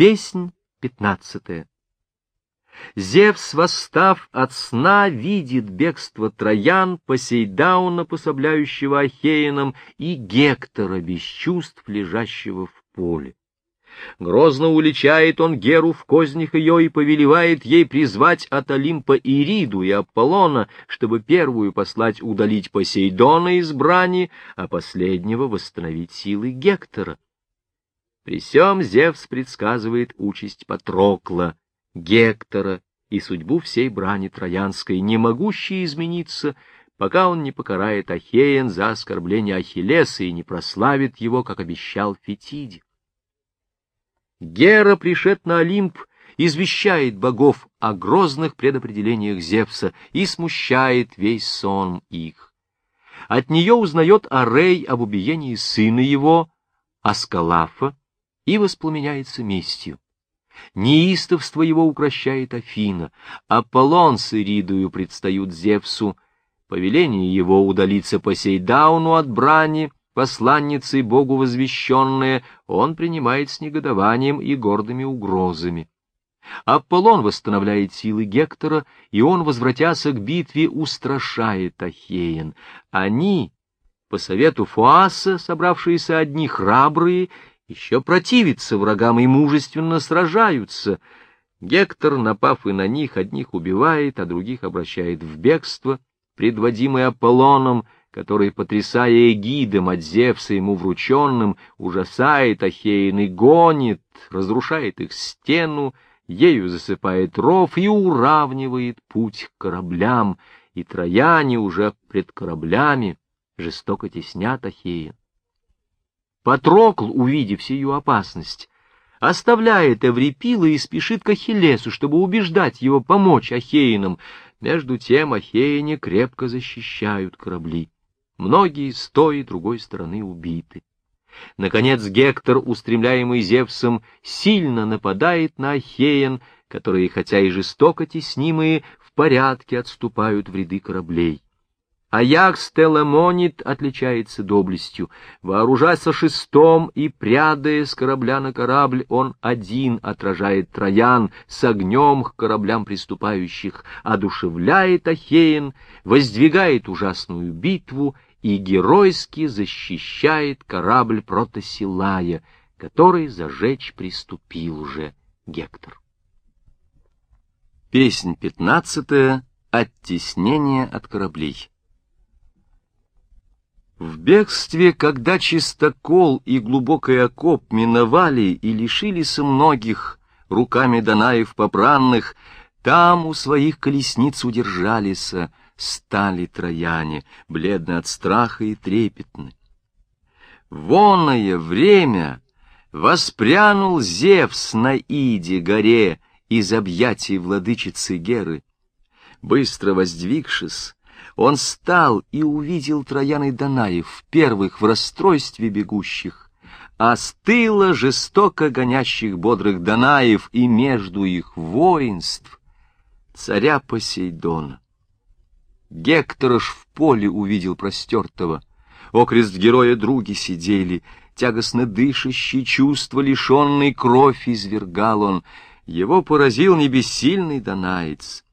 Песнь пятнадцатая. Зевс, восстав от сна, видит бегство Троян, Посейдауна, пособляющего Ахеянам, и Гектора, без чувств, лежащего в поле. Грозно уличает он Геру в кознях ее и повелевает ей призвать от Олимпа Ириду и Аполлона, чтобы первую послать удалить Посейдона из брани, а последнего восстановить силы Гектора. При сём Зевс предсказывает участь Патрокла, Гектора и судьбу всей брани Троянской, не могущей измениться, пока он не покарает Ахеен за оскорбление Ахиллеса и не прославит его, как обещал Фетиде. Гера, пришед на Олимп, извещает богов о грозных предопределениях Зевса и смущает весь сон их. От нее узнает Арей об убиении сына его, Аскалафа, и воспламеняется местью. Неистовство его укращает Афина, Аполлон с Иридою предстают Зевсу, повеление его удалиться Посейдауну от брани, посланницей Богу возвещенное, он принимает с негодованием и гордыми угрозами. Аполлон восстановляет силы Гектора, и он, возвратяся к битве, устрашает Ахеен. Они, по совету Фуаса, собравшиеся одни храбрые, еще противятся врагам и мужественно сражаются. Гектор, напав и на них, одних убивает, а других обращает в бегство, предводимый Аполлоном, который, потрясая эгидом от Зевса ему врученным, ужасает Ахеин и гонит, разрушает их стену, ею засыпает ров и уравнивает путь к кораблям, и трояне уже пред кораблями жестоко теснят Ахеин. Патрокл, увидев сию опасность, оставляет Эврипила и спешит к Ахиллесу, чтобы убеждать его помочь Ахеинам. Между тем Ахеяне крепко защищают корабли. Многие с той и другой стороны убиты. Наконец Гектор, устремляемый Зевсом, сильно нападает на Ахеян, которые, хотя и жестоко теснимые, в порядке отступают в ряды кораблей. Аякс Теламонит отличается доблестью. Вооружаясь шестом и прядая с корабля на корабль, он один отражает троян с огнем к кораблям приступающих, одушевляет Ахеин, воздвигает ужасную битву и геройски защищает корабль Протосилая, который зажечь приступил уже Гектор. Песнь пятнадцатая. Оттеснение от кораблей. В бегстве, когда чистокол и глубокий окоп миновали и лишились многих руками Данаев попранных, там у своих колесниц удержались, стали трояне, бледны от страха и трепетны. Воное время воспрянул Зевс на Иде горе из объятий владычицы Геры. Быстро воздвигшись, он стал и увидел Троян и Данаев, первых в расстройстве бегущих, а с жестоко гонящих бодрых Данаев и между их воинств царя Посейдона. Гектора ж в поле увидел простертого, окрест героя други сидели, тягостно дышащий, чувство лишенный кровь извергал он, его поразил небессильный Данаец.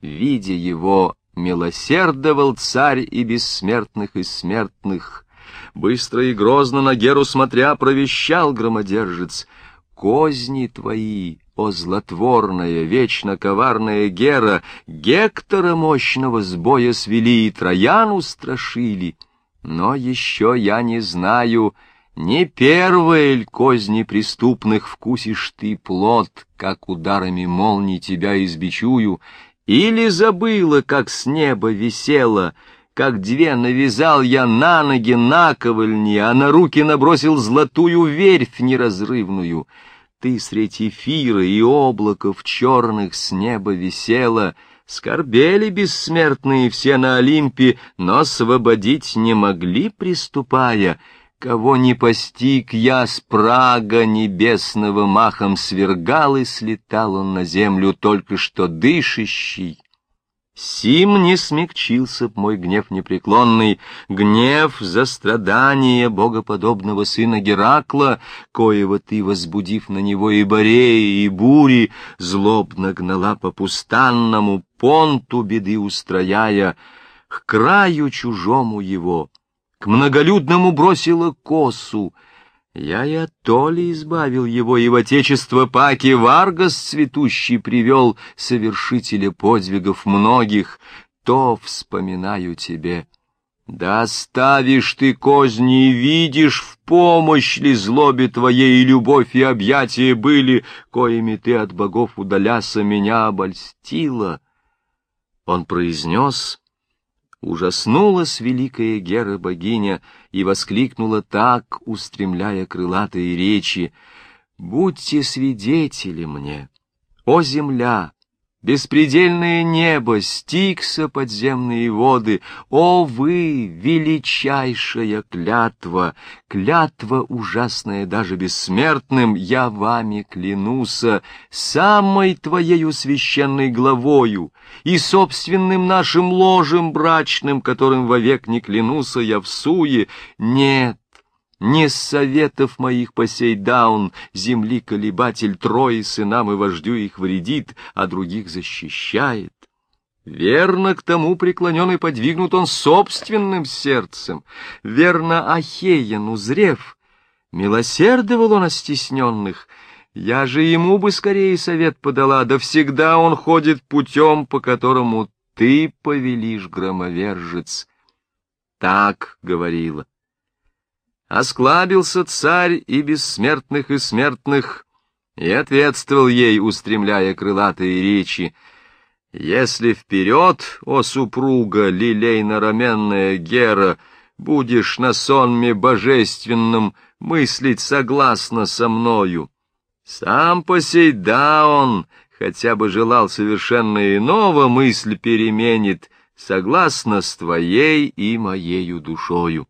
Видя его, Милосердовал царь и бессмертных, и смертных. Быстро и грозно на Геру смотря провещал громодержец. Козни твои, о злотворная, вечно коварная Гера, Гектора мощного с боя свели и Трояну страшили. Но еще я не знаю, не первая ль козни преступных вкусишь ты плод, как ударами молний тебя избичую, или забыла, как с неба висела, как две навязал я на ноги наковальни, а на руки набросил золотую верфь неразрывную. Ты средь эфира и облаков черных с неба висела, Скорбели бессмертные все на Олимпе, но освободить не могли, приступая — Кого не постиг я с прага небесного махом свергал и слетал он на землю только что дышащий. Сим не смягчился б мой гнев непреклонный, гнев за страдание богоподобного сына Геракла, коего ты, возбудив на него и бореи, и бури, злобно гнала по пустанному понту беды устрояя, к краю чужому его, многолюдному бросила косу, я и от Толи избавил его, и в отечество Паки Варгас цветущий привел совершителя подвигов многих, то вспоминаю тебе. Да оставишь ты козни и видишь, в помощь ли злобе твоей и любовь и объятия были, коими ты от богов удаляса меня обольстила. Он произнес Ужаснулась великая Гера-богиня и воскликнула так, устремляя крылатые речи, «Будьте свидетели мне, о земля, Беспредельное небо, стикса подземные воды, О вы, величайшая клятва, Клятва ужасная даже бессмертным, Я вами клянуся, Самой твоею священной главою И собственным нашим ложем брачным, Которым вовек не клянуся я в суе, Нет, не советов моих Посейдаун, земли колебатель Трои сынам и вождю их вредит, а других защищает. Верно к тому преклонен и подвигнут он собственным сердцем. Верно Ахеян, узрев, милосердовал он о стесненных. Я же ему бы скорее совет подала, да всегда он ходит путем, по которому ты повелишь, громовержец. Так говорила. Осклабился царь и бессмертных, и смертных, и ответствовал ей, устремляя крылатые речи. «Если вперед, о супруга, лилейно-раменная Гера, будешь на сонме божественном мыслить согласно со мною, сам Посейдаон, хотя бы желал совершенно иного, мысль переменит, согласно с твоей и моею душою».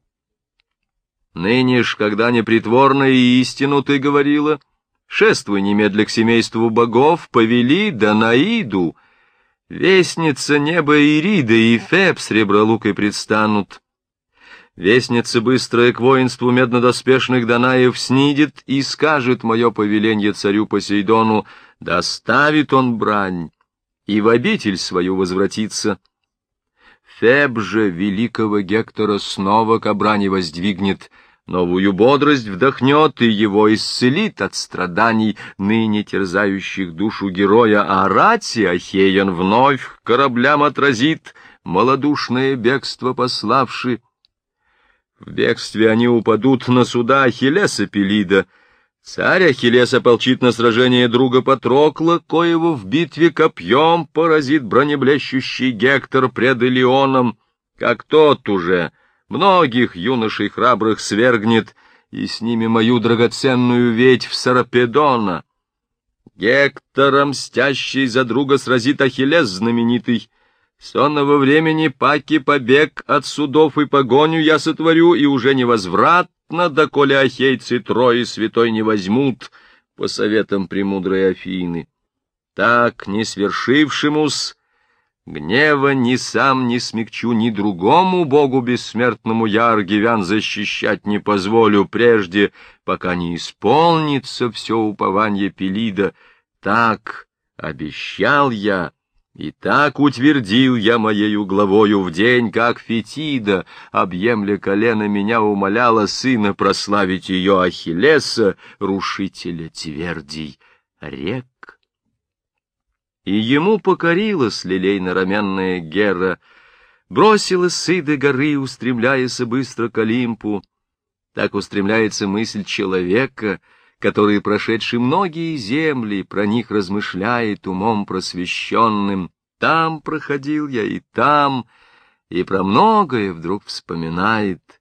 Ныне ж, когда непритворно и истину ты говорила, шествуй немедля к семейству богов, повели Данаиду. Вестница неба Ирида и Феб с ребролукой предстанут. Вестница быстрая к воинству меднодоспешных Данаев снидет и скажет мое повеленье царю Посейдону, доставит он брань и в обитель свою возвратится. Феб же великого Гектора снова к брани воздвигнет — новую бодрость вдохнет и его исцелит от страданий, ныне терзающих душу героя, а рати Ахеян вновь кораблям отразит, малодушное бегство пославши. В бегстве они упадут на суда Ахиллеса Пелида. Царь Ахиллес ополчит на сражение друга Патрокла, коего в битве копьем поразит бронеблещущий Гектор пред Илионом, как тот уже — многих юношей храбрых свергнет, и с ними мою драгоценную ведь в Сарапедона. Гектора, мстящий за друга, сразит Ахиллес знаменитый. Сонного времени паки побег от судов и погоню я сотворю, и уже невозвратно, доколе ахейцы трои святой не возьмут, по советам премудрой Афины. Так, не свершившемусь, Гнева ни сам не смягчу, ни другому богу бессмертному я аргивян защищать не позволю прежде, пока не исполнится все упование Пелида. Так обещал я, и так утвердил я моею главою в день, как Фетида, объемля колено, меня умоляла сына прославить ее Ахиллеса, рушителя твердей рек и ему покорилась лилейно-рамянная Гера, бросила сыды горы, устремляясь быстро к Олимпу. Так устремляется мысль человека, который, прошедший многие земли, про них размышляет умом просвещенным. Там проходил я и там, и про многое вдруг вспоминает —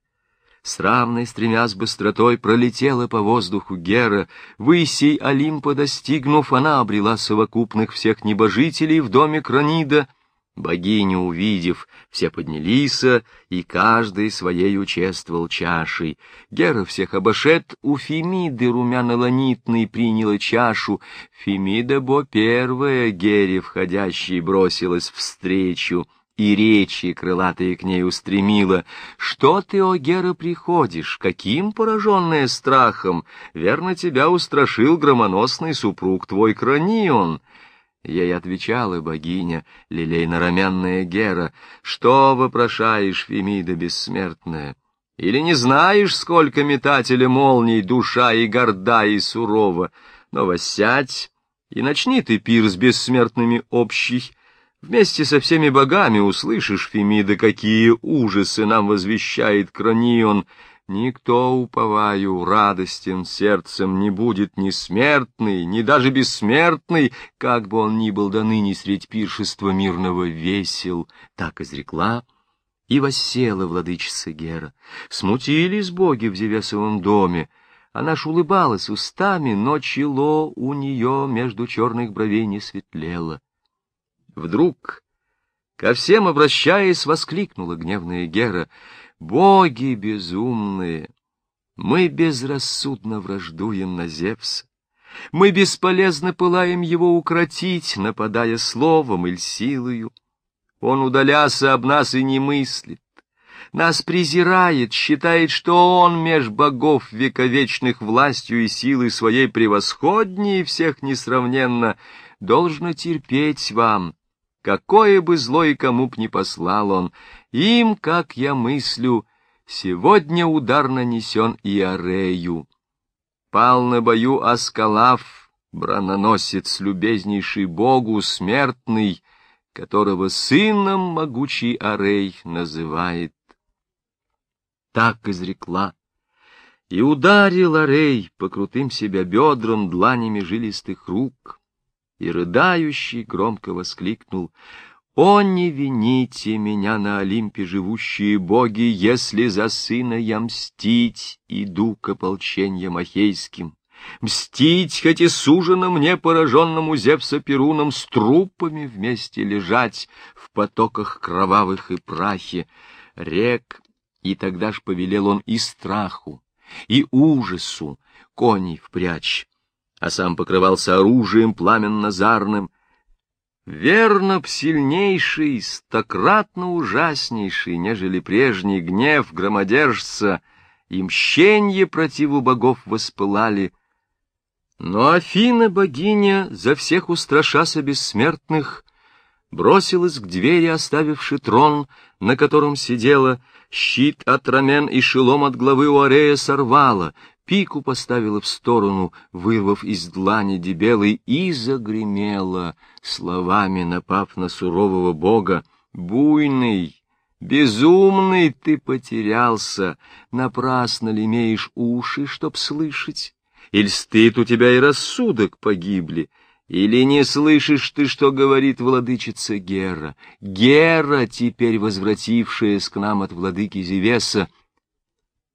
с равной стремясь быстротой пролетела по воздуху Гера, высей Олимпа достигнув, она обрела совокупных всех небожителей в доме Кранида, Богиню увидев, все поднялись, и каждый своей участвовал чашей. Гера всех обошед, у Фемиды румяно-ланитной приняла чашу. Фемида бо первая Гере входящей бросилась встречу и речи крылатые к ней устремила. «Что ты, о Гера, приходишь? Каким пораженная страхом? Верно, тебя устрашил громоносный супруг твой Кранион». Ей отвечала богиня, лилейно-ромянная Гера, «Что вопрошаешь, Фемида бессмертная? Или не знаешь, сколько метателя молний душа и горда, и сурова? Но воссядь и начни ты пир с бессмертными общий. Вместе со всеми богами услышишь, Фемида, какие ужасы нам возвещает Кранион, Никто, уповаю, радостен сердцем не будет ни смертный, ни даже бессмертный, как бы он ни был до ныне средь пиршества мирного весел, так изрекла и воссела владычица Гера. Смутились боги в Зевесовом доме, она ж улыбалась устами, но чело у нее между черных бровей не светлело. Вдруг, ко всем обращаясь, воскликнула гневная Гера — Боги безумные! Мы безрассудно враждуем на Зевса. Мы бесполезно пылаем его укротить, нападая словом или силою. Он удаляся об нас и не мыслит. Нас презирает, считает, что он меж богов вековечных властью и силой своей превосходнее всех несравненно, должно терпеть вам, какое бы зло и кому б не послал он, им, как я мыслю, сегодня удар нанесен и Арею. Пал на бою Аскалав, брононосец, любезнейший богу, смертный, которого сыном могучий Арей называет. Так изрекла. И ударил Арей по крутым себя бедрам дланями жилистых рук и рыдающий громко воскликнул «О, не вините меня на Олимпе живущие боги, если за сына я мстить иду к ополченьям ахейским, мстить, хоть и сужено мне, пораженному Зевса Перуном, с трупами вместе лежать в потоках кровавых и прахе, рек, и тогда ж повелел он и страху, и ужасу коней впрячь, а сам покрывался оружием пламенно-зарным. Верно б сильнейший, стократно ужаснейший, нежели прежний гнев громодержца, и мщенье противу богов воспылали. Но Афина, богиня, за всех устрашася бессмертных, бросилась к двери, оставивши трон, на котором сидела, щит от рамен и шелом от главы у Арея сорвала, пику поставила в сторону, вырвав из длани дебелой, и загремела, словами напав на сурового бога, «Буйный, безумный ты потерялся, напрасно ли имеешь уши, чтоб слышать? Или стыд у тебя и рассудок погибли?» Или не слышишь ты, что говорит владычица Гера? Гера, теперь возвратившаяся к нам от владыки Зевеса,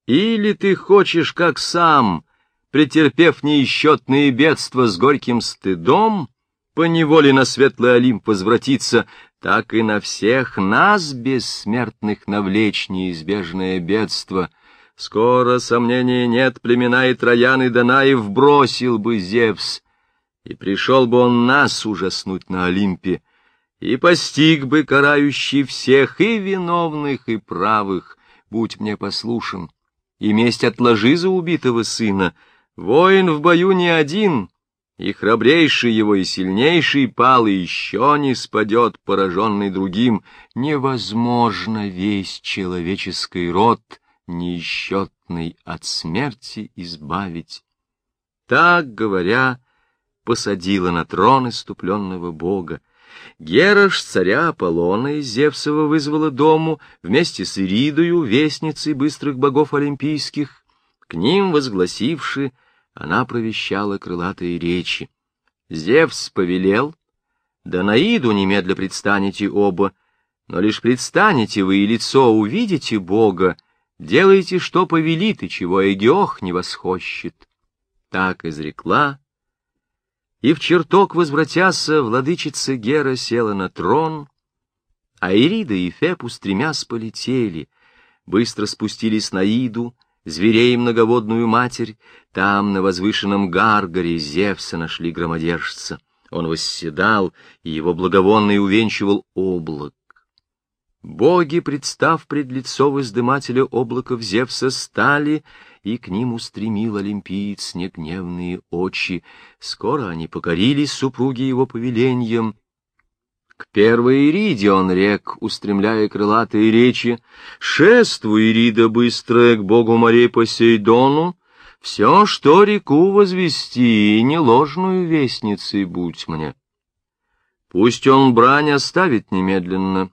или ты хочешь, как сам, претерпев неисчетные бедства с горьким стыдом, поневоле на светлый Олимп возвратиться, так и на всех нас, бессмертных, навлечь неизбежное бедство. Скоро, сомнения нет, племена и Троян и Данаев бросил бы Зевс, и пришел бы он нас ужаснуть на Олимпе, и постиг бы карающий всех и виновных, и правых, будь мне послушен и месть отложи за убитого сына. Воин в бою не один, и храбрейший его, и сильнейший пал, и еще не спадет, пораженный другим. Невозможно весь человеческий род, неисчетный от смерти избавить. Так, говоря, посадила на трон иступленного бога, Гера царя Аполлона из Зевсова вызвала дому вместе с Иридою, вестницей быстрых богов олимпийских. К ним возгласивши, она провещала крылатые речи. Зевс повелел, да на Иду немедля предстанете оба, но лишь предстанете вы и лицо увидите Бога, делайте, что повелит, и чего Эгиох не восхощет. Так изрекла и в чертог возвратяся, владычица Гера села на трон, А Ирида и Феб, устремясь, полетели, быстро спустились на Иду, зверей многоводную матерь, там, на возвышенном Гаргаре, Зевса нашли громодержца. Он восседал, и его благовонный увенчивал облак. Боги, представ пред лицо воздымателя облаков Зевса, стали, и к ним устремил олимпиец негневные очи. Скоро они покорились супруги его повелением, к первой Ириде он рек, устремляя крылатые речи, «Шествуй, Ирида, быстрая к богу морей Посейдону, все, что реку возвести, и не ложную вестницей будь мне. Пусть он брань оставит немедленно,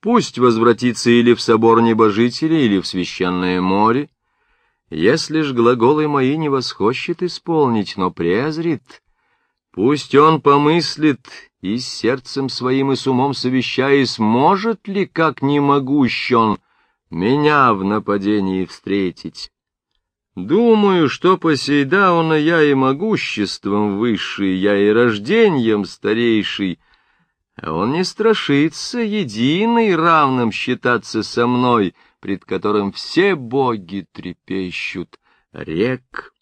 пусть возвратится или в собор небожителей, или в священное море, если ж глаголы мои не восхощет исполнить, но презрит, пусть он помыслит и сердцем своим и с умом совещаясь, может ли, как не могущ он, меня в нападении встретить. Думаю, что Посейдауна я и могуществом высший, я и рождением старейший, а он не страшится единый равным считаться со мной, пред которым все боги трепещут, рек.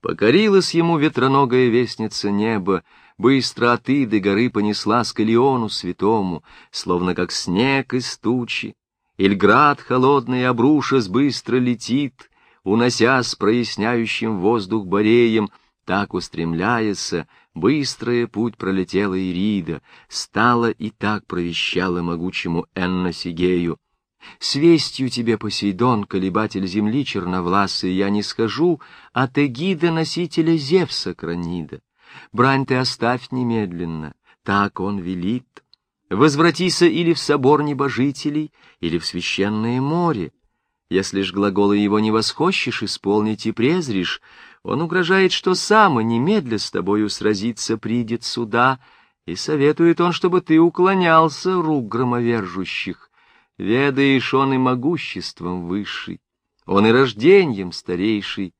Покорилась ему ветроногая вестница неба, Быстро от Иды горы понесла к Илиону святому, Словно как снег из тучи. Ильград холодный обрушась быстро летит, Унося с проясняющим воздух бореем, Так устремляясь, быстрое путь пролетела Ирида, Стала и так провещала могучему Энна Сигею. С вестью тебе, Посейдон, колебатель земли черновласый, я не схожу от эгида носителя Зевса Кранида. Брань ты оставь немедленно, так он велит. Возвратися или в собор небожителей, или в священное море. Если ж глаголы его не восхощешь исполнить и презришь, он угрожает, что сам и немедля с тобою сразиться придет сюда, и советует он, чтобы ты уклонялся рук громовержущих. Ведаешь он и могуществом высший, он и рождением старейший,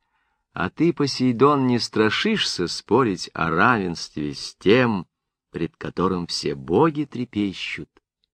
а ты, Посейдон, не страшишься спорить о равенстве с тем, пред которым все боги трепещут.